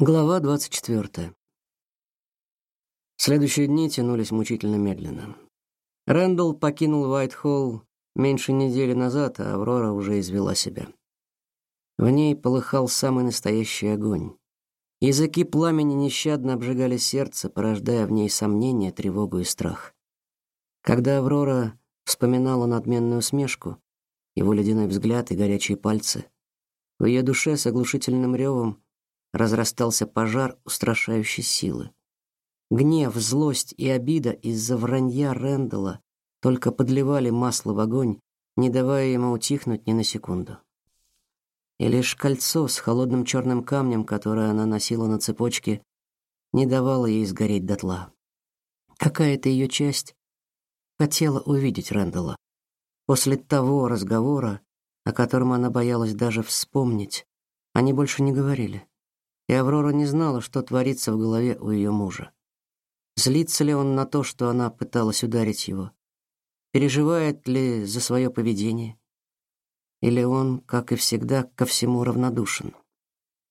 Глава 24. Следующие дни тянулись мучительно медленно. Рэндалл покинул Уайт-Холл меньше недели назад, а Аврора уже извела себя. В ней полыхал самый настоящий огонь. Языки пламени нещадно обжигали сердце, порождая в ней сомнения, тревогу и страх. Когда Аврора вспоминала надменную усмешку, его ледяной взгляд и горячие пальцы, в ее душе с оглушительным ревом разрастался пожар устрашающей силы. Гнев, злость и обида из-за вранья Рэндала только подливали масло в огонь, не давая ему утихнуть ни на секунду. И лишь кольцо с холодным черным камнем, которое она носила на цепочке, не давало ей сгореть дотла. Какая-то ее часть хотела увидеть Рэндала. После того разговора, о котором она боялась даже вспомнить, они больше не говорили и Аврора не знала, что творится в голове у ее мужа. Злится ли он на то, что она пыталась ударить его? Переживает ли за свое поведение? Или он, как и всегда, ко всему равнодушен?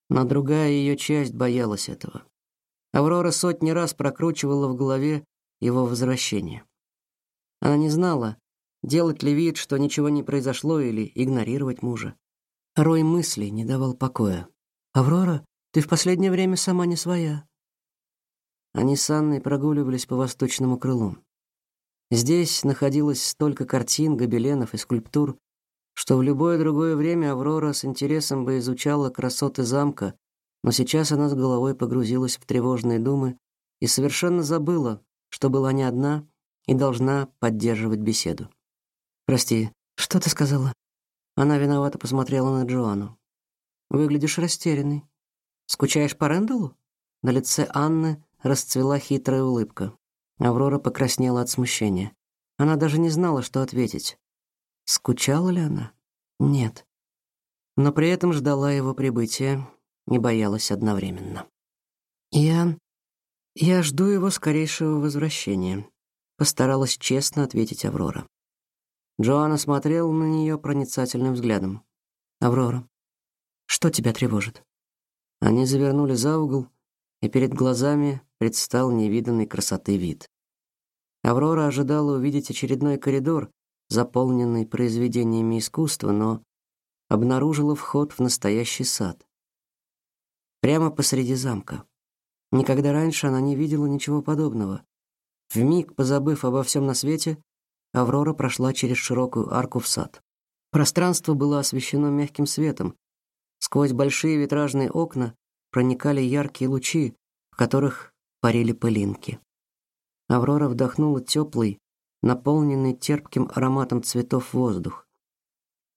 Но другая ее часть боялась этого. Аврора сотни раз прокручивала в голове его возвращение. Она не знала, делать ли вид, что ничего не произошло, или игнорировать мужа. Рой мыслей не давал покоя. «Аврора?» Ты в последнее время сама не своя. Они с Анной прогуливались по восточному крылу. Здесь находилось столько картин, гобеленов и скульптур, что в любое другое время Аврора с интересом бы изучала красоты замка, но сейчас она с головой погрузилась в тревожные думы и совершенно забыла, что была не одна и должна поддерживать беседу. Прости, что ты сказала? Она виновато посмотрела на Джоанну. Выглядишь растерянной. Скучаешь по Рэндаллу? На лице Анны расцвела хитрая улыбка. Аврора покраснела от смущения. Она даже не знала, что ответить. Скучала ли она? Нет. Но при этом ждала его прибытия и боялась одновременно. Я я жду его скорейшего возвращения, постаралась честно ответить Аврора. Джоанна смотрела на нее проницательным взглядом. Аврора, что тебя тревожит? Они завернули за угол, и перед глазами предстал невиданной красоты вид. Аврора ожидала увидеть очередной коридор, заполненный произведениями искусства, но обнаружила вход в настоящий сад. Прямо посреди замка. Никогда раньше она не видела ничего подобного. Вмиг позабыв обо всем на свете, Аврора прошла через широкую арку в сад. Пространство было освещено мягким светом, Сквозь большие витражные окна проникали яркие лучи, в которых парили пылинки. Аврора вдохнула теплый, наполненный терпким ароматом цветов воздух.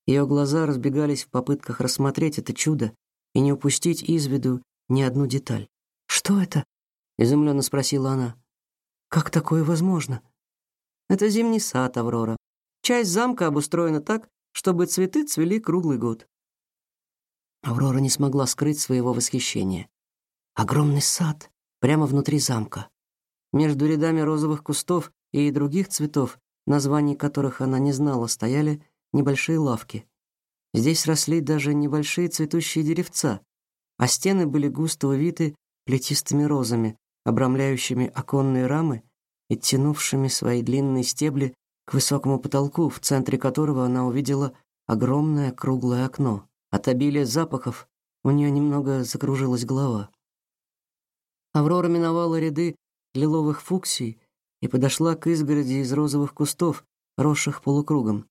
Ее глаза разбегались в попытках рассмотреть это чудо и не упустить из виду ни одну деталь. «Что это?» — изумленно спросила она. «Как такое возможно?» «Это зимний сад, Аврора. Часть замка обустроена так, чтобы цветы цвели круглый год. Аврора не смогла скрыть своего восхищения. Огромный сад прямо внутри замка. Между рядами розовых кустов и других цветов, названий которых она не знала, стояли небольшие лавки. Здесь росли даже небольшие цветущие деревца, а стены были густо увиты плетистыми розами, обрамляющими оконные рамы и тянувшими свои длинные стебли к высокому потолку, в центре которого она увидела огромное круглое окно. От обилия запахов у нее немного закружилась голова. Аврора миновала ряды лиловых фуксий и подошла к изгороди из розовых кустов, росших полукругом.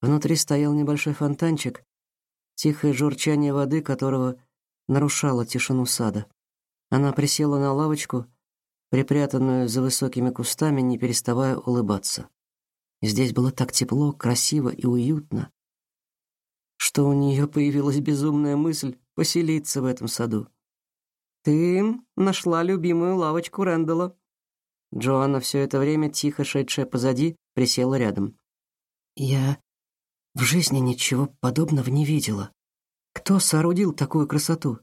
Внутри стоял небольшой фонтанчик, тихое журчание воды которого нарушало тишину сада. Она присела на лавочку, припрятанную за высокими кустами, не переставая улыбаться. Здесь было так тепло, красиво и уютно, что у нее появилась безумная мысль поселиться в этом саду. Ты нашла любимую лавочку Рэндала. Джоанна все это время тихо шедшая позади присела рядом. Я в жизни ничего подобного не видела. Кто соорудил такую красоту?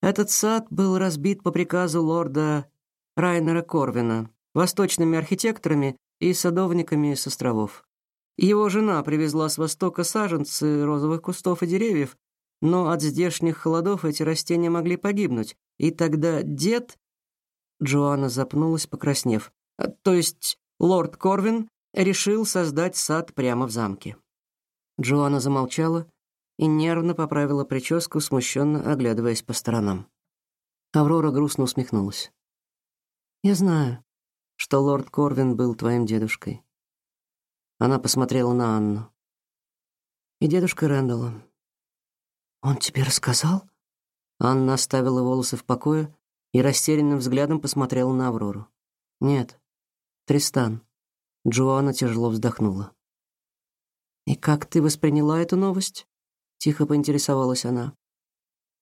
Этот сад был разбит по приказу лорда Райнера Корвина восточными архитекторами и садовниками с островов. Его жена привезла с востока саженцы розовых кустов и деревьев, но от здешних холодов эти растения могли погибнуть. И тогда дед Джоанна запнулась, покраснев. «А, то есть лорд Корвин решил создать сад прямо в замке. Джоанна замолчала и нервно поправила прическу, смущенно оглядываясь по сторонам. Аврора грустно усмехнулась. Я знаю, что лорд Корвин был твоим дедушкой. Она посмотрела на Анну. И дедушка Рэндалла. Он тебе рассказал? Анна оставила волосы в покое и растерянным взглядом посмотрела на Аврору. Нет. Тристан. Джоанна тяжело вздохнула. И как ты восприняла эту новость? тихо поинтересовалась она.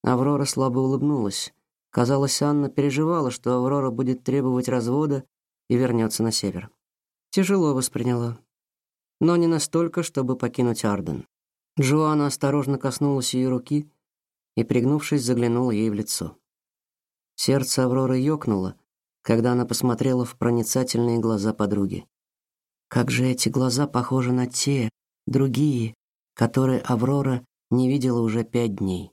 Аврора слабо улыбнулась. Казалось, Анна переживала, что Аврора будет требовать развода и вернется на север. Тяжело восприняла, но не настолько, чтобы покинуть Арден. Джоанна осторожно коснулась ее руки и, пригнувшись, заглянула ей в лицо. Сердце Авроры ёкнуло, когда она посмотрела в проницательные глаза подруги. Как же эти глаза похожи на те, другие, которые Аврора не видела уже пять дней.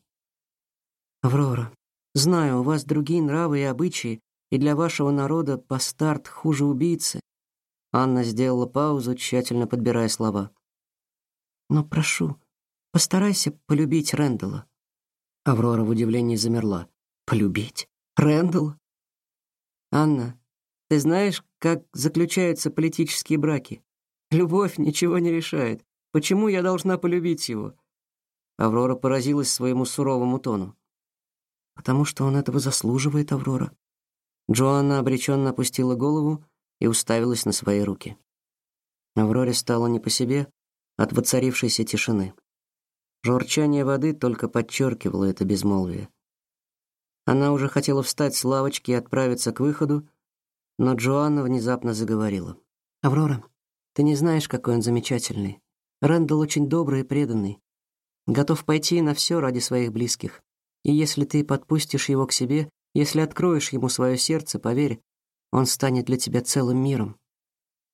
Аврора, знаю, у вас другие нравы и обычаи, и для вашего народа бастард хуже убийцы. Анна сделала паузу, тщательно подбирая слова. Но прошу, постарайся полюбить Рендела. Аврора в удивлении замерла. Полюбить Рэндалла? Анна, ты знаешь, как заключаются политические браки? Любовь ничего не решает. Почему я должна полюбить его? Аврора поразилась своему суровому тону. Потому что он этого заслуживает, Аврора. Джоанна обреченно опустила голову и уставилась на свои руки. Авроре стало не по себе от воцарившейся тишины. Журчание воды только подчеркивало это безмолвие. Она уже хотела встать с лавочки и отправиться к выходу, но Джоанна внезапно заговорила. «Аврора, ты не знаешь, какой он замечательный. Рэндалл очень добрый и преданный. Готов пойти на все ради своих близких. И если ты подпустишь его к себе, если откроешь ему свое сердце, поверь, он станет для тебя целым миром».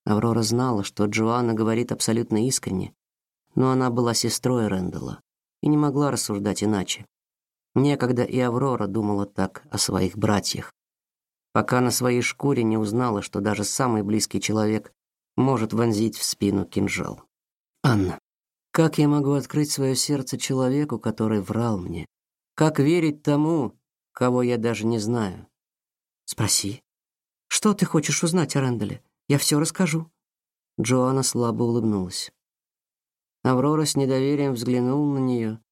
Аврора знала, что Джоанна говорит абсолютно искренне, но она была сестрой Рэндалла и не могла рассуждать иначе. Некогда и Аврора думала так о своих братьях, пока на своей шкуре не узнала, что даже самый близкий человек может вонзить в спину кинжал. Анна, как я могу открыть свое сердце человеку, который врал мне? Как верить тому, кого я даже не знаю? Спроси. Что ты хочешь узнать о Ренделе? Я все расскажу. Джоанна слабо улыбнулась. Аврора с недоверием взглянула на нее,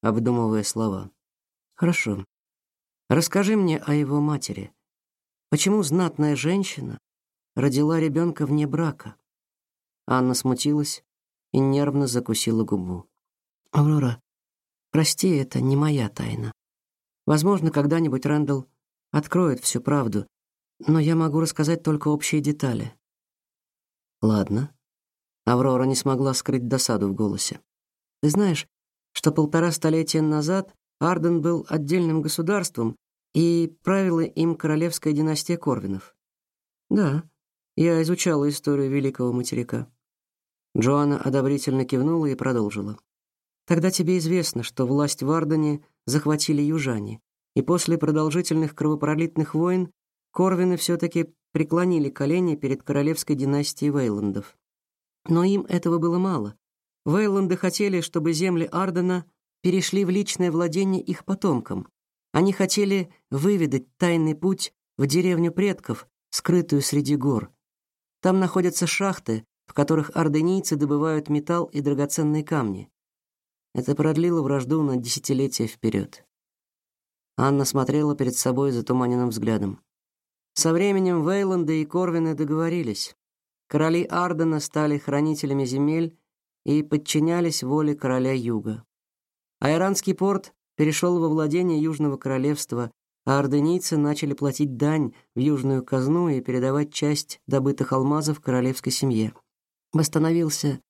обдумывая слова. Хорошо. Расскажи мне о его матери. Почему знатная женщина родила ребенка вне брака? Анна смутилась и нервно закусила губу. Аврора, прости, это не моя тайна. Возможно, когда-нибудь Рэндалл откроет всю правду, но я могу рассказать только общие детали. Ладно. Аврора не смогла скрыть досаду в голосе. Ты знаешь, что полтора столетия назад Арден был отдельным государством, и правила им королевская династия Корвинов. Да, я изучала историю Великого материка. Джоанна одобрительно кивнула и продолжила. Тогда тебе известно, что власть в Ардене захватили южане, и после продолжительных кровопролитных войн Корвины все таки преклонили колени перед королевской династией Вейландов. Но им этого было мало. Вейланды хотели, чтобы земли Ардена перешли в личное владение их потомкам. Они хотели выведать тайный путь в деревню предков, скрытую среди гор. Там находятся шахты, в которых орденийцы добывают металл и драгоценные камни. Это продлило вражду на десятилетия вперед. Анна смотрела перед собой затуманенным взглядом. Со временем Вейланды и Корвины договорились. Короли Ардена стали хранителями земель и подчинялись воле короля Юга. Айранский порт перешел во владение Южного королевства, а орденийцы начали платить дань в южную казну и передавать часть добытых алмазов королевской семье. Восстановился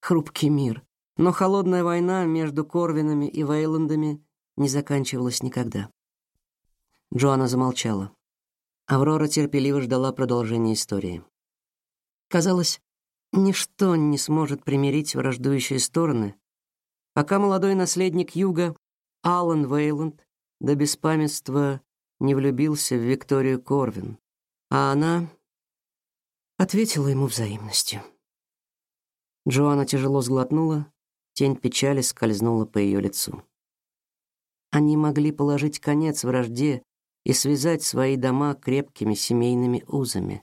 хрупкий мир, но холодная война между Корвинами и Вейландами не заканчивалась никогда. Джоанна замолчала. Аврора терпеливо ждала продолжения истории. Казалось, ничто не сможет примирить враждующие стороны, пока молодой наследник Юга Алан Вейланд до беспамятства не влюбился в Викторию Корвин, а она ответила ему взаимностью. Джоанна тяжело сглотнула, тень печали скользнула по ее лицу. Они могли положить конец вражде и связать свои дома крепкими семейными узами.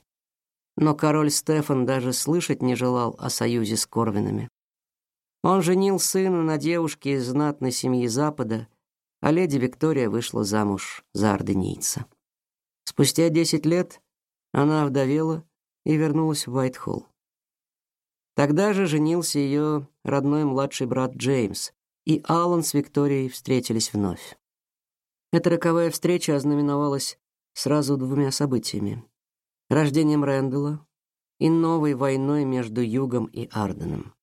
Но король Стефан даже слышать не желал о союзе с Корвинами. Он женил сына на девушке из знатной семьи Запада, а леди Виктория вышла замуж за орденийца. Спустя десять лет она овдовела и вернулась в Уайтхолл. Тогда же женился ее родной младший брат Джеймс, и Аллан с Викторией встретились вновь. Эта роковая встреча ознаменовалась сразу двумя событиями: рождением Рэндалла и новой войной между Югом и Арденом.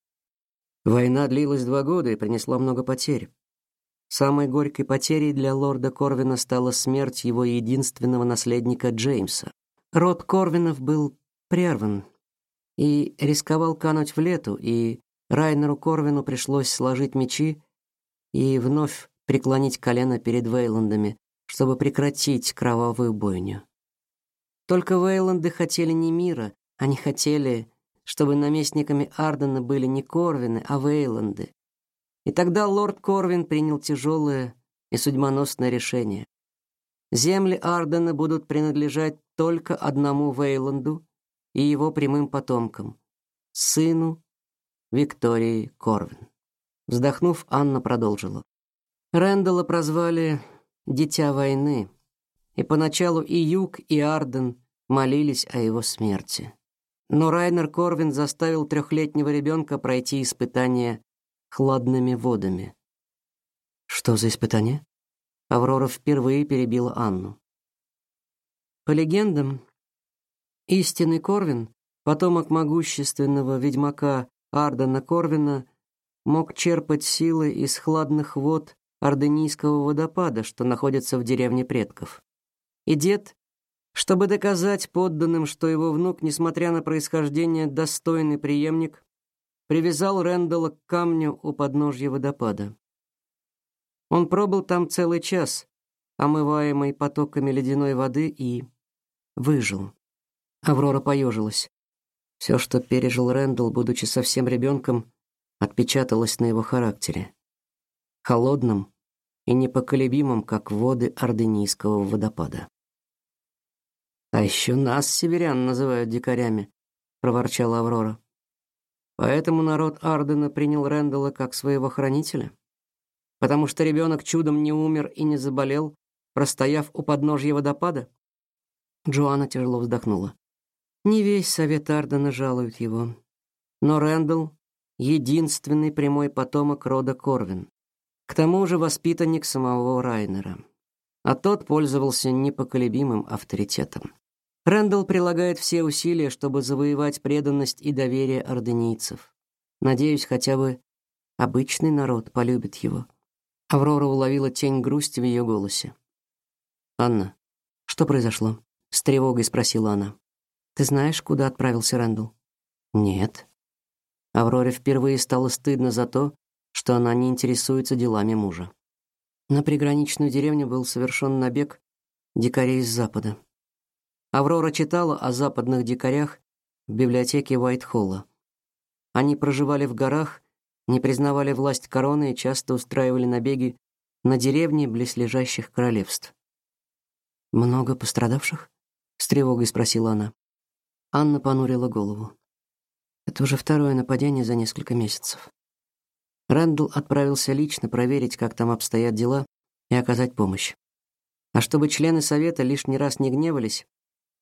Война длилась два года и принесла много потерь. Самой горькой потерей для лорда Корвина стала смерть его единственного наследника Джеймса. Род Корвинов был прерван и рисковал кануть в лету, и Райнеру Корвину пришлось сложить мечи и вновь преклонить колено перед Вейландами, чтобы прекратить кровавую бойню. Только Вейланды хотели не мира, они хотели, чтобы наместниками Ардена были не Корвины, а Вейланды. И тогда лорд Корвин принял тяжелое и судьбоносное решение. Земли Ардена будут принадлежать только одному Вейланду и его прямым потомкам, сыну Виктории Корвин. Вздохнув, Анна продолжила. Рэндалла прозвали «Дитя войны», и поначалу и Юг, и Арден молились о его смерти. Но Райнер Корвин заставил трехлетнего ребенка пройти испытание хладными водами. Что за испытание? Аврора впервые перебила Анну. По легендам, истинный Корвин, потомок могущественного ведьмака Ардена Корвина, мог черпать силы из хладных вод Орденийского водопада, что находится в деревне предков. И дед, чтобы доказать подданным, что его внук, несмотря на происхождение, достойный преемник, привязал Рэндалла к камню у подножья водопада. Он пробыл там целый час, омываемый потоками ледяной воды, и выжил. Аврора поежилась. Все, что пережил Рэндалл, будучи совсем ребенком, отпечаталось на его характере. Холодным и непоколебимым, как воды Орденийского водопада. А еще нас, северян, называют дикарями, проворчала Аврора. Поэтому народ Ардена принял Рэндалла как своего хранителя, потому что ребенок чудом не умер и не заболел, простояв у подножья водопада. Джоанна тяжело вздохнула. Не весь совет Ардена жалует его, но Рэндалл единственный прямой потомок рода Корвин. К тому же воспитанник самого Райнера. А тот пользовался непоколебимым авторитетом. Рэндалл прилагает все усилия, чтобы завоевать преданность и доверие орденийцев. Надеюсь, хотя бы обычный народ полюбит его. Аврора уловила тень грусти в ее голосе. Анна, что произошло? с тревогой спросила она. Ты знаешь, куда отправился Рэндалл? Нет. Авроре впервые стало стыдно за то, что она не интересуется делами мужа. На приграничную деревню был совершен набег дикарей с запада. Аврора читала о западных дикарях в библиотеке Уайтхолла. Они проживали в горах, не признавали власть короны и часто устраивали набеги на деревни близлежащих королевств. Много пострадавших? с тревогой спросила она. Анна понурила голову. Это уже второе нападение за несколько месяцев. Рэндалл отправился лично проверить, как там обстоят дела, и оказать помощь. А чтобы члены совета лишний раз не гневались,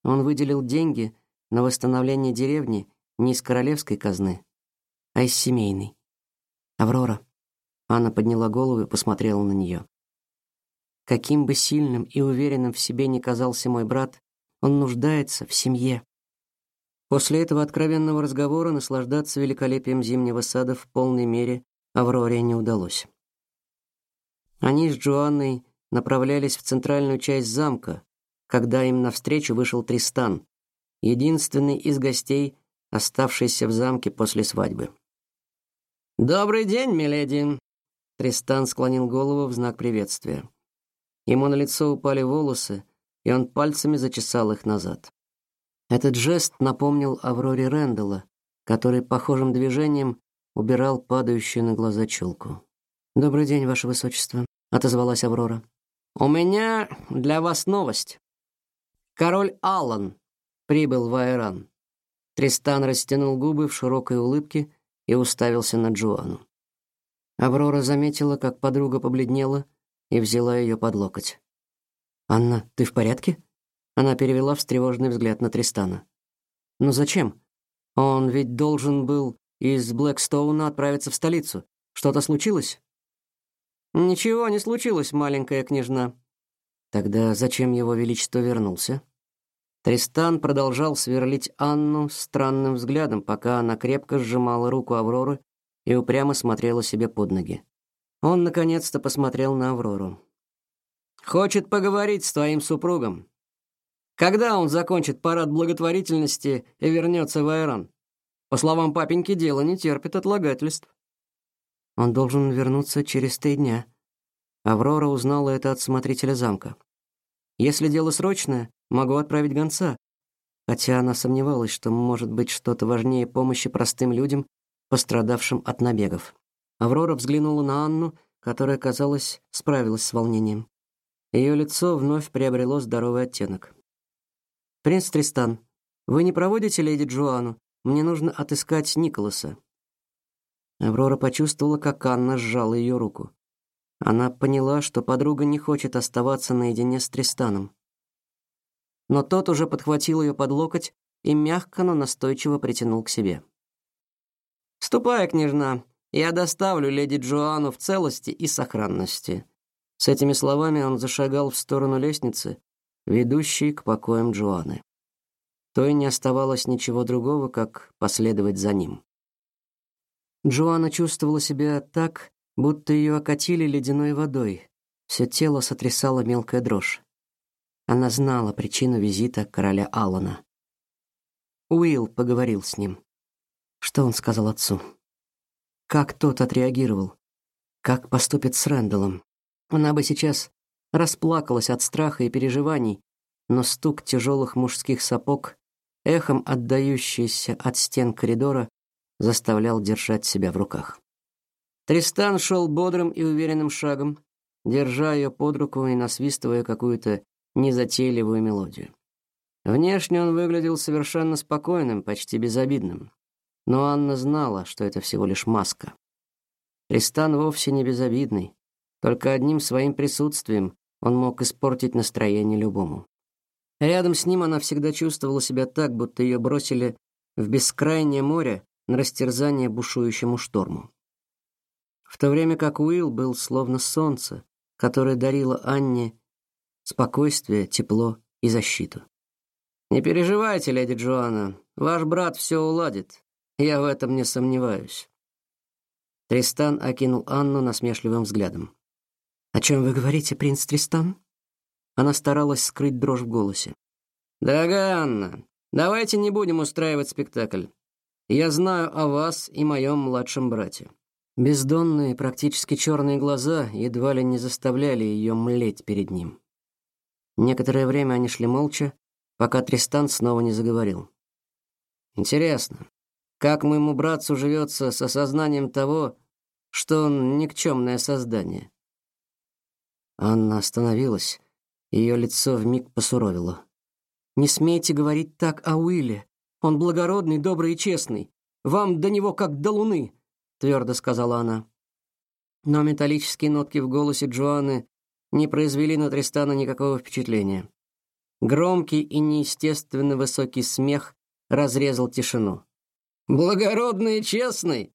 он выделил деньги на восстановление деревни не из королевской казны, а из семейной. Аврора. Анна подняла голову и посмотрела на нее. Каким бы сильным и уверенным в себе ни казался мой брат, он нуждается в семье. После этого откровенного разговора наслаждаться великолепием зимнего сада в полной мере Авроре не удалось. Они с Джоанной направлялись в центральную часть замка, когда им навстречу вышел Тристан, единственный из гостей, оставшийся в замке после свадьбы. Добрый день, миледи. Тристан склонил голову в знак приветствия. Ему на лицо упали волосы, и он пальцами зачесал их назад. Этот жест напомнил Авроре Рэндалла, который похожим движением убирал падающую на глаза челку. «Добрый день, Ваше Высочество», — отозвалась Аврора. «У меня для вас новость. Король Аллан прибыл в Айран». Тристан растянул губы в широкой улыбке и уставился на Джоанну. Аврора заметила, как подруга побледнела, и взяла ее под локоть. «Анна, ты в порядке?» Она перевела встревоженный взгляд на Тристана. «Ну зачем? Он ведь должен был из Блэкстоуна отправиться в столицу. Что-то случилось?» «Ничего не случилось, маленькая княжна». «Тогда зачем его величество вернулся?» Тристан продолжал сверлить Анну странным взглядом, пока она крепко сжимала руку Авроры и упрямо смотрела себе под ноги. Он наконец-то посмотрел на Аврору. Хочет поговорить с твоим супругом. Когда он закончит парад благотворительности и вернется в Айран? По словам папеньки, дело не терпит отлагательств. Он должен вернуться через три дня. Аврора узнала это от смотрителя замка. Если дело срочное, могу отправить гонца. Хотя она сомневалась, что может быть что-то важнее помощи простым людям, пострадавшим от набегов. Аврора взглянула на Анну, которая, казалось, справилась с волнением. Ее лицо вновь приобрело здоровый оттенок. «Принц Тристан, вы не проводите леди Джоанну? Мне нужно отыскать Николаса». Аврора почувствовала, как Анна сжала ее руку. Она поняла, что подруга не хочет оставаться наедине с Тристаном. Но тот уже подхватил ее под локоть и мягко, но настойчиво притянул к себе. «Ступай, княжна, я доставлю леди Джоанну в целости и сохранности. С этими словами он зашагал в сторону лестницы, ведущей к покоям Джоанны. Той не оставалось ничего другого, как последовать за ним. Джоанна чувствовала себя так, будто ее окатили ледяной водой. Все тело сотрясало мелкая дрожь. Она знала причину визита короля Алана. Уилл поговорил с ним. Что он сказал отцу? Как тот отреагировал? Как поступит с Рэндаллом? Она бы сейчас расплакалась от страха и переживаний, но стук тяжелых мужских сапог, эхом отдающийся от стен коридора, заставлял держать себя в руках. Тристан шел бодрым и уверенным шагом, держа ее под руку и насвистывая какую-то незатейливую мелодию. Внешне он выглядел совершенно спокойным, почти безобидным. Но Анна знала, что это всего лишь маска. Тристан вовсе не безобидный. Только одним своим присутствием он мог испортить настроение любому. Рядом с ним она всегда чувствовала себя так, будто ее бросили в бескрайнее море на растерзание бушующему шторму. В то время как Уилл был словно солнце, которое дарило Анне спокойствие, тепло и защиту. Не переживайте, леди Джоанна, ваш брат все уладит. Я в этом не сомневаюсь. Тристан окинул Анну насмешливым взглядом. О чем вы говорите, принц Тристан? Она старалась скрыть дрожь в голосе. Дорогая Анна, давайте не будем устраивать спектакль. Я знаю о вас и моем младшем брате. Бездонные, практически черные глаза едва ли не заставляли ее млеть перед ним. Некоторое время они шли молча, пока Тристан снова не заговорил. Интересно, как моему братцу живется с осознанием того, что он никчемное создание. Анна остановилась, ее лицо вмиг посуровило. Не смейте говорить так о Уилле. Он благородный, добрый и честный. Вам до него как до луны, твердо сказала она. Но металлические нотки в голосе Джоанны не произвели на Тристана никакого впечатления. Громкий и неестественно высокий смех разрезал тишину. Благородный и честный.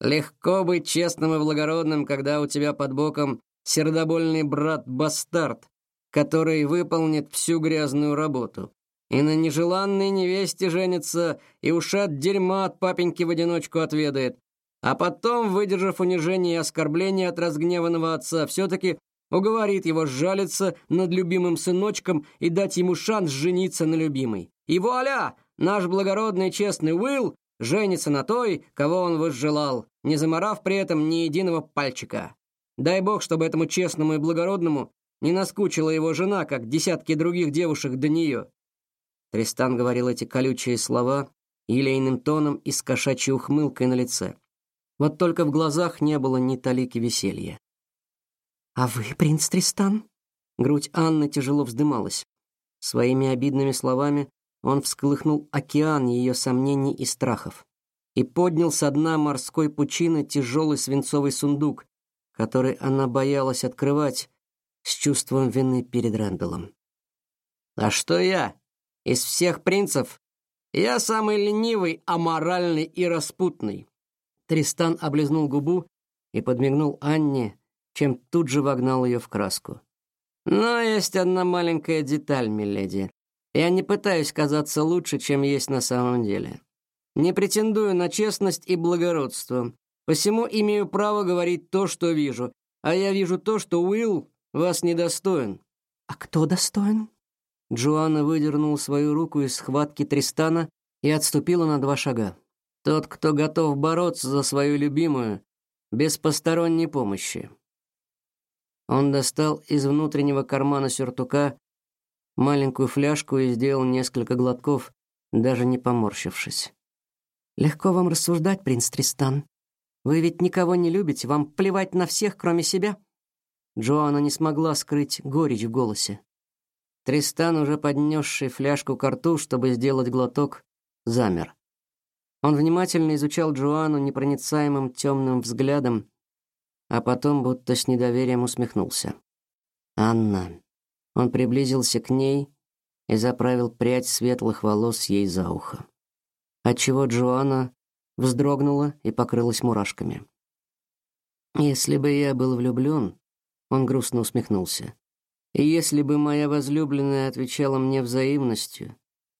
Легко быть честным и благородным, когда у тебя под боком сердобольный брат-бастард, который выполнит всю грязную работу. И на нежеланной невесте женится, и ушат дерьма от папеньки в одиночку отведает. А потом, выдержав унижение и оскорбление от разгневанного отца, все-таки уговорит его сжалиться над любимым сыночком и дать ему шанс жениться на любимой. И вуаля! Наш благородный честный Уилл женится на той, кого он возжелал, не заморав при этом ни единого пальчика. Дай бог, чтобы этому честному и благородному не наскучила его жена, как десятки других девушек до нее. Тристан говорил эти колючие слова елейным тоном и с кошачьей ухмылкой на лице. Вот только в глазах не было ни талики веселья. «А вы, принц Тристан?» Грудь Анны тяжело вздымалась. Своими обидными словами он всколыхнул океан ее сомнений и страхов и поднял со дна морской пучины тяжелый свинцовый сундук, который она боялась открывать с чувством вины перед Рэндаллом. «А что я? Из всех принцев я самый ленивый, аморальный и распутный». Тристан облизнул губу и подмигнул Анне, чем тут же вогнал ее в краску. Но есть одна маленькая деталь, миледи. Я не пытаюсь казаться лучше, чем есть на самом деле. Не претендую на честность и благородство. Посему имею право говорить то, что вижу. А я вижу то, что Уилл вас недостоин. А кто достоин? Джоанна выдернула свою руку из схватки Тристана и отступила на два шага. Тот, кто готов бороться за свою любимую без посторонней помощи. Он достал из внутреннего кармана сюртука маленькую фляжку и сделал несколько глотков, даже не поморщившись. Легко вам рассуждать, принц Тристан. Вы ведь никого не любите, вам плевать на всех, кроме себя. Джоанна не смогла скрыть горечь в голосе. Тристан, уже поднесший фляжку к рту, чтобы сделать глоток, замер. Он внимательно изучал Джоанну непроницаемым темным взглядом, а потом будто с недоверием усмехнулся. Анна. Он приблизился к ней и заправил прядь светлых волос ей за ухо. Отчего Джоанна вздрогнула и покрылась мурашками. Если бы я был влюблен, он грустно усмехнулся. Если бы моя возлюбленная отвечала мне взаимностью,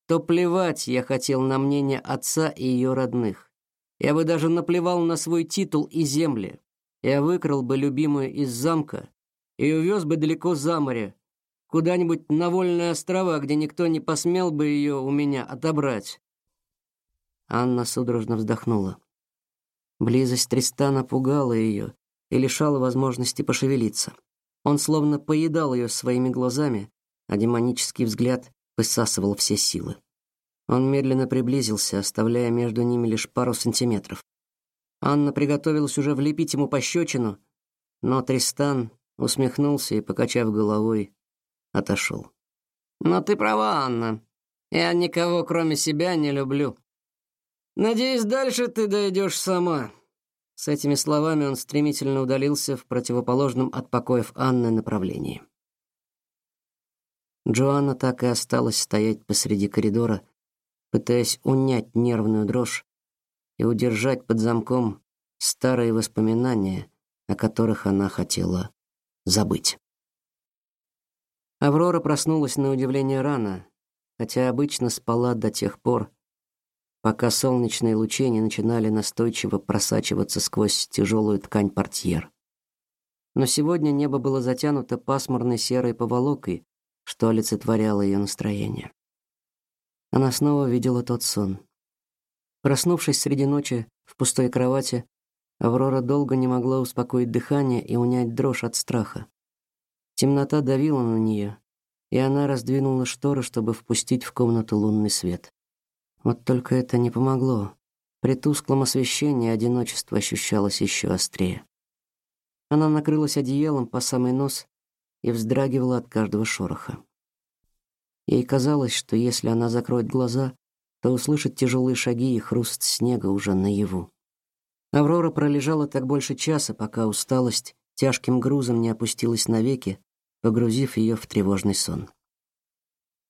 то плевать я хотел на мнение отца и ее родных. Я бы даже наплевал на свой титул и земли. Я выкрал бы любимую из замка и увез бы далеко за море, куда-нибудь на вольные острова, где никто не посмел бы ее у меня отобрать. Анна судорожно вздохнула. Близость Тристана пугала ее и лишала возможности пошевелиться. Он словно поедал ее своими глазами, а демонический взгляд высасывал все силы. Он медленно приблизился, оставляя между ними лишь пару сантиметров. Анна приготовилась уже влепить ему пощечину, но Тристан усмехнулся и, покачав головой, отошел. «Но ты права, Анна. Я никого, кроме себя, не люблю. Надеюсь, дальше ты дойдешь сама». С этими словами он стремительно удалился в противоположном от покоев Анны направлении. Джоанна так и осталась стоять посреди коридора, пытаясь унять нервную дрожь, и удержать под замком старые воспоминания, о которых она хотела забыть. Аврора проснулась на удивление рано, хотя обычно спала до тех пор, пока солнечные лучи не начинали настойчиво просачиваться сквозь тяжелую ткань портьер. Но сегодня небо было затянуто пасмурной серой поволокой, что олицетворяло ее настроение. Она снова видела тот сон. Проснувшись среди ночи в пустой кровати, Аврора долго не могла успокоить дыхание и унять дрожь от страха. Темнота давила на нее, и она раздвинула шторы, чтобы впустить в комнату лунный свет. Вот только это не помогло. При тусклом освещении одиночество ощущалось еще острее. Она накрылась одеялом по самый нос и вздрагивала от каждого шороха. Ей казалось, что если она закроет глаза, то услышит тяжелые шаги и хруст снега уже наяву. Аврора пролежала так больше часа, пока усталость тяжким грузом не опустилась навеки, погрузив ее в тревожный сон.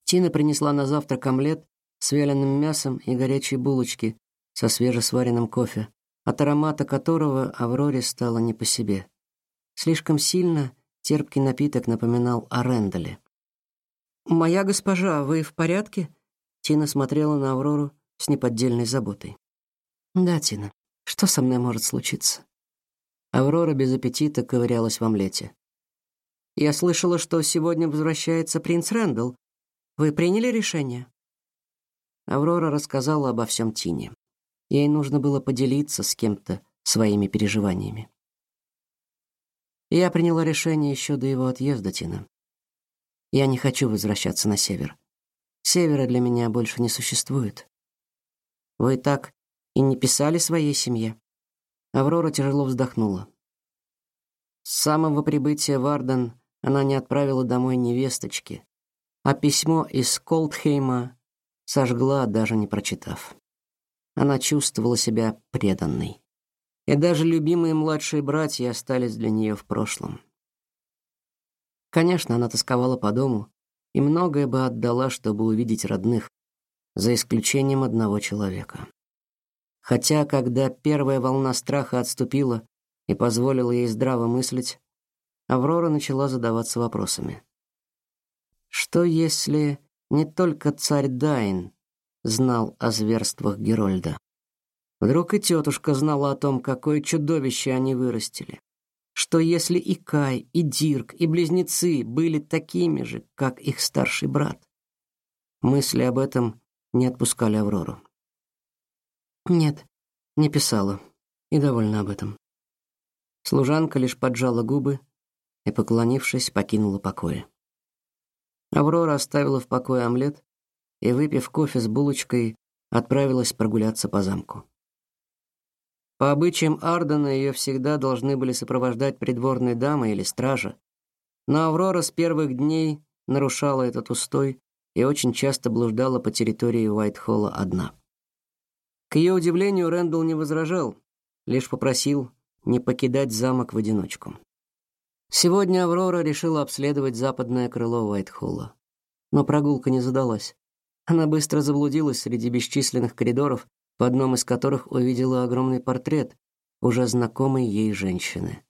Тина принесла на завтрак омлет с вяленым мясом и горячие булочки со свежесваренным кофе, от аромата которого Авроре стало не по себе. Слишком сильно терпкий напиток напоминал о Рендале. «Моя госпожа, вы в порядке?» Тина смотрела на Аврору с неподдельной заботой. Да, Тина. Что со мной может случиться? Аврора без аппетита ковырялась в омлете. Я слышала, что сегодня возвращается принц Рэндалл. Вы приняли решение? Аврора рассказала обо всем Тине. Ей нужно было поделиться с кем-то своими переживаниями. Я приняла решение еще до его отъезда, Тина. Я не хочу возвращаться на север. Севера для меня больше не существует. Вы так и не писали своей семье? Аврора тяжело вздохнула. С самого прибытия в Арден она не отправила домой невесточки, а письмо из Колдхейма сожгла, даже не прочитав. Она чувствовала себя преданной. И даже любимые младшие братья остались для нее в прошлом. Конечно, она тосковала по дому и многое бы отдала, чтобы увидеть родных, за исключением одного человека. Хотя, когда первая волна страха отступила и позволила ей здраво мыслить, Аврора начала задаваться вопросами. Что если не только царь Дайн знал о зверствах Герольда? Вдруг и тетушка знала о том, какое чудовище они вырастили? Что если и Кай, и Дирк, и близнецы были такими же, как их старший брат? Мысли об этом не отпускали Аврору. Нет, не писала. И довольна об этом. Служанка лишь поджала губы и, поклонившись, покинула покои. Аврора оставила в покое омлет и, выпив кофе с булочкой, отправилась прогуляться по замку. По обычаям Ардена ее всегда должны были сопровождать придворные дамы или стража, но Аврора с первых дней нарушала этот устой и очень часто блуждала по территории Уайтхолла одна. К ее удивлению, Рэндалл не возражал, лишь попросил не покидать замок в одиночку. Сегодня Аврора решила обследовать западное крыло Уайтхолла. Но прогулка не задалась. Она быстро заблудилась среди бесчисленных коридоров, в одном из которых увидела огромный портрет уже знакомой ей женщины.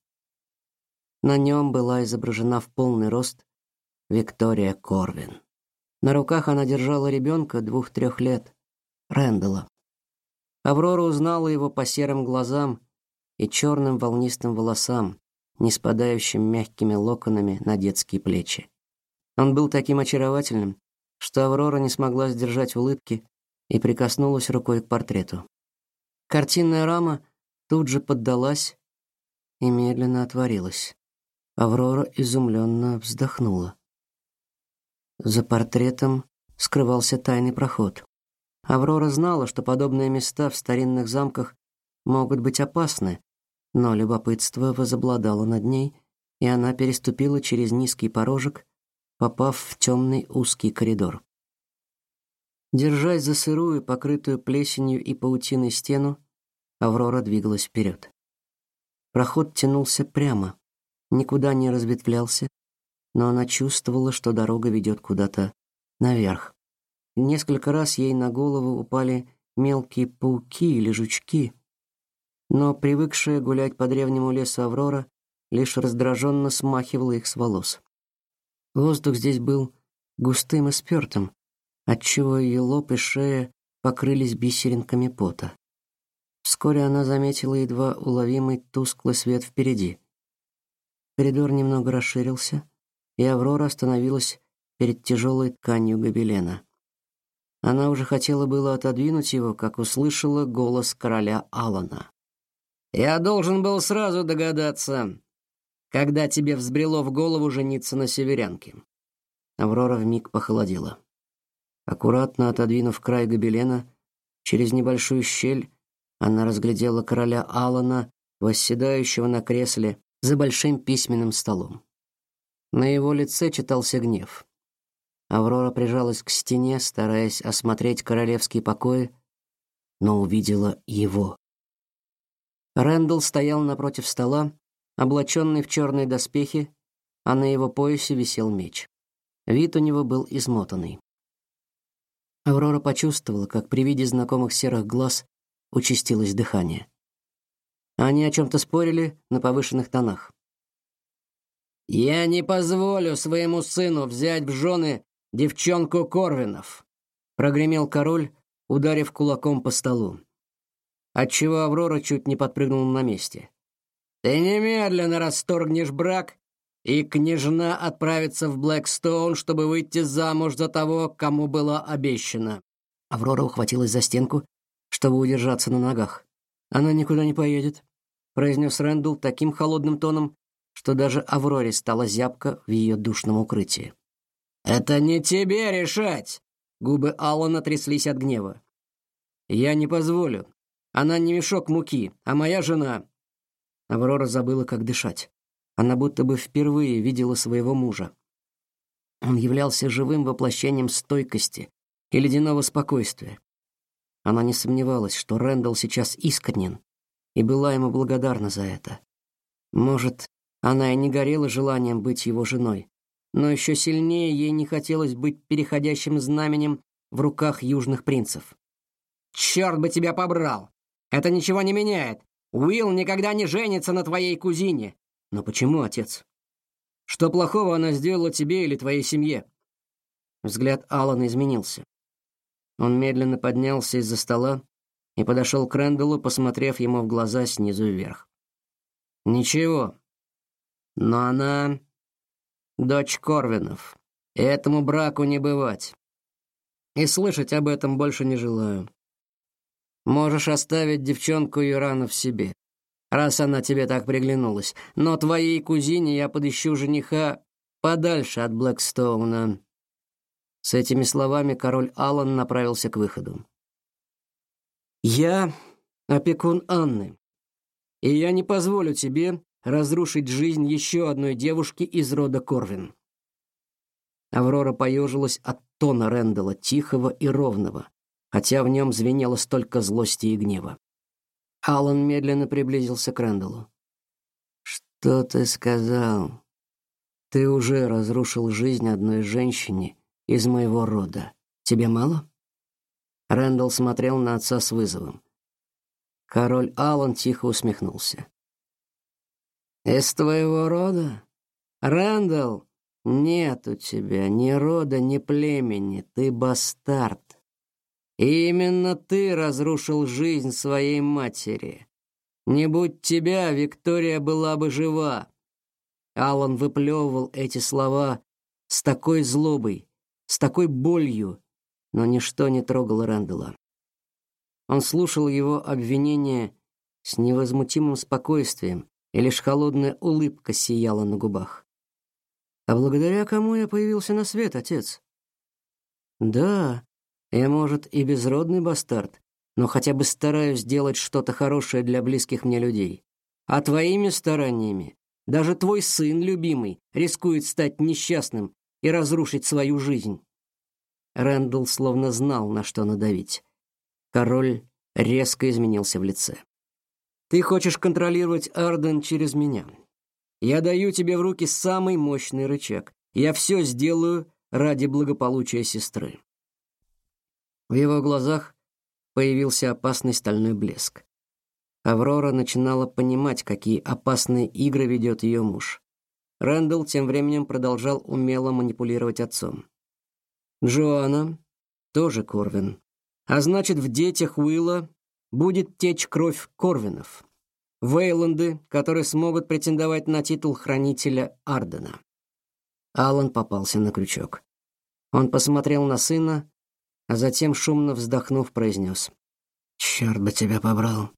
На нем была изображена в полный рост Виктория Корвин. На руках она держала ребенка двух-трех лет, Рэндала. Аврора узнала его по серым глазам и черным волнистым волосам, не спадающим мягкими локонами на детские плечи. Он был таким очаровательным, что Аврора не смогла сдержать улыбки и прикоснулась рукой к портрету. Картинная рама тут же поддалась и медленно отворилась. Аврора изумленно вздохнула. За портретом скрывался тайный проход. Аврора знала, что подобные места в старинных замках могут быть опасны, но любопытство возобладало над ней, и она переступила через низкий порожек, попав в темный узкий коридор. Держась за сырую, покрытую плесенью и паутиной стену, Аврора двигалась вперед. Проход тянулся прямо, никуда не разветвлялся, но она чувствовала, что дорога ведет куда-то наверх. Несколько раз ей на голову упали мелкие пауки или жучки, но привыкшая гулять по древнему лесу Аврора лишь раздраженно смахивала их с волос. Воздух здесь был густым и спёртым, отчего ее лоб и шея покрылись бисеринками пота. Вскоре она заметила едва уловимый тусклый свет впереди. Коридор немного расширился, и Аврора остановилась перед тяжелой тканью гобелена. Она уже хотела было отодвинуть его, как услышала голос короля Алана. «Я должен был сразу догадаться, когда тебе взбрело в голову жениться на северянке». Аврора вмиг похолодела. Аккуратно отодвинув край гобелена, через небольшую щель она разглядела короля Алана, восседающего на кресле за большим письменным столом. На его лице читался гнев. Аврора прижалась к стене, стараясь осмотреть королевские покои, но увидела его. Рэндалл стоял напротив стола, облаченный в черные доспехи, а на его поясе висел меч. Вид у него был измотанный. Аврора почувствовала, как при виде знакомых серых глаз участилось дыхание. Они о чем то спорили на повышенных тонах. Я не позволю своему сыну взять в жены девчонку Корвинов, прогремел король, ударив кулаком по столу. Отчего Аврора чуть не подпрыгнула на месте. Ты немедленно расторгнешь брак, и княжна отправится в Блэкстоун, чтобы выйти замуж за того, кому было обещано. Аврора ухватилась за стенку, чтобы удержаться на ногах. Она никуда не поедет, произнес Рэндалл таким холодным тоном, что даже Авроре стало зябко в ее душном укрытии. «Это не тебе решать!» Губы Аллана тряслись от гнева. «Я не позволю. Она не мешок муки, а моя жена». Аврора забыла, как дышать. Она будто бы впервые видела своего мужа. Он являлся живым воплощением стойкости и ледяного спокойствия. Она не сомневалась, что Рэндалл сейчас искренен, и была ему благодарна за это. Может, она и не горела желанием быть его женой, но еще сильнее ей не хотелось быть переходящим знаменем в руках южных принцев. «Черт бы тебя побрал! Это ничего не меняет! Уилл никогда не женится на твоей кузине!» «Но почему, отец? Что плохого она сделала тебе или твоей семье?» Взгляд Алана изменился. Он медленно поднялся из-за стола и подошел к Рэндаллу, посмотрев ему в глаза снизу вверх. «Ничего. Но она дочь Корвинов, этому браку не бывать. И слышать об этом больше не желаю. Можешь оставить девчонку Юрана в себе, раз она тебе так приглянулась, но твоей кузине я подыщу жениха подальше от Блэкстоуна». С этими словами король Аллан направился к выходу. «Я опекун Анны, и я не позволю тебе разрушить жизнь еще одной девушки из рода Корвин». Аврора поежилась от тона Рэндала, тихого и ровного, хотя в нем звенело столько злости и гнева. Аллан медленно приблизился к Рэндаллу. «Что ты сказал? Ты уже разрушил жизнь одной женщине из моего рода. Тебе мало? Рэндалл смотрел на отца с вызовом. Король Аллан тихо усмехнулся. Из твоего рода? Рэндалл, нет у тебя ни рода, ни племени, ты бастард. И именно ты разрушил жизнь своей матери. Не будь тебя, Виктория была бы жива. Аллан выплевывал эти слова с такой злобой, с такой болью, но ничто не трогало Рэндалла. Он слушал его обвинения с невозмутимым спокойствием, и лишь холодная улыбка сияла на губах. А благодаря кому я появился на свет, отец? Да, я, может, и безродный бастард, но хотя бы стараюсь сделать что-то хорошее для близких мне людей. А твоими стараниями даже твой сын любимый рискует стать несчастным и разрушить свою жизнь. Рэндалл словно знал, на что надавить. Король резко изменился в лице. Ты хочешь контролировать Арден через меня. Я даю тебе в руки самый мощный рычаг. Я все сделаю ради благополучия сестры. В его глазах появился опасный стальной блеск. Аврора начинала понимать, какие опасные игры ведет ее муж. Рэндалл тем временем продолжал умело манипулировать отцом. Джоанна тоже Корвин. А значит, в детях Уилла будет течь кровь Корвинов. Вейланды, которые смогут претендовать на титул хранителя Ардена. Алан попался на крючок. Он посмотрел на сына, а затем шумно вздохнув, произнес: «Черт бы тебя побрал".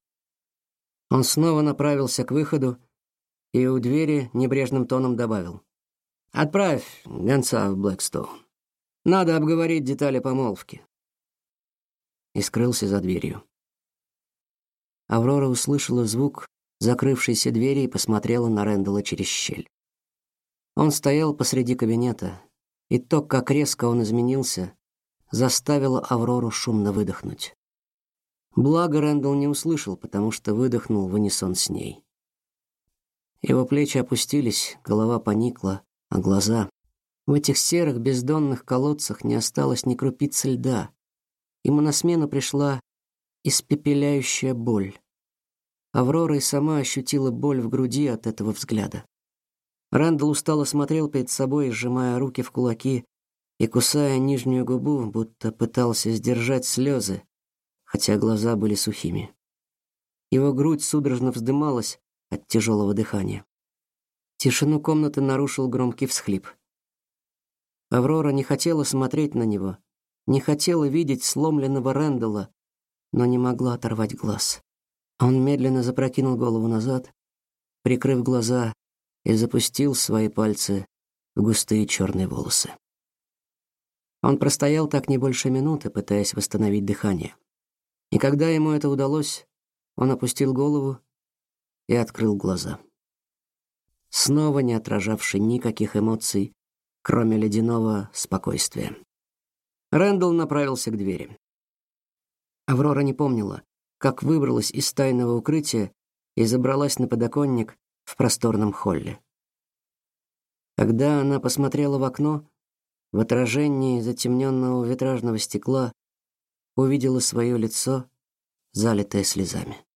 Он снова направился к выходу, и у двери небрежным тоном добавил: "Отправь гонца в Блэкстоун. Надо обговорить детали помолвки". И скрылся за дверью. Аврора услышала звук закрывшейся двери и посмотрела на Рэндала через щель. Он стоял посреди кабинета, и то, как резко он изменился, заставило Аврору шумно выдохнуть. Благо Рэндалл не услышал, потому что выдохнул в унисон с ней. Его плечи опустились, голова поникла, а глаза... В этих серых бездонных колодцах не осталось ни крупицы льда. Ему на смену пришла испепеляющая боль. Аврора и сама ощутила боль в груди от этого взгляда. Рэндалл устало смотрел перед собой, сжимая руки в кулаки и кусая нижнюю губу, будто пытался сдержать слезы, хотя глаза были сухими. Его грудь судорожно вздымалась, от тяжелого дыхания. Тишину комнаты нарушил громкий всхлип. Аврора не хотела смотреть на него, не хотела видеть сломленного Рэндалла, но не могла оторвать глаз. Он медленно запрокинул голову назад, прикрыв глаза, и запустил свои пальцы в густые черные волосы. Он простоял так не больше минуты, пытаясь восстановить дыхание. И когда ему это удалось, он опустил голову и открыл глаза. Снова не отражавший никаких эмоций, кроме ледяного спокойствия. Рэндалл направился к двери. Аврора не помнила, как выбралась из тайного укрытия и забралась на подоконник в просторном холле. Когда она посмотрела в окно, в отражении затемненного витражного стекла увидела свое лицо, залитое слезами.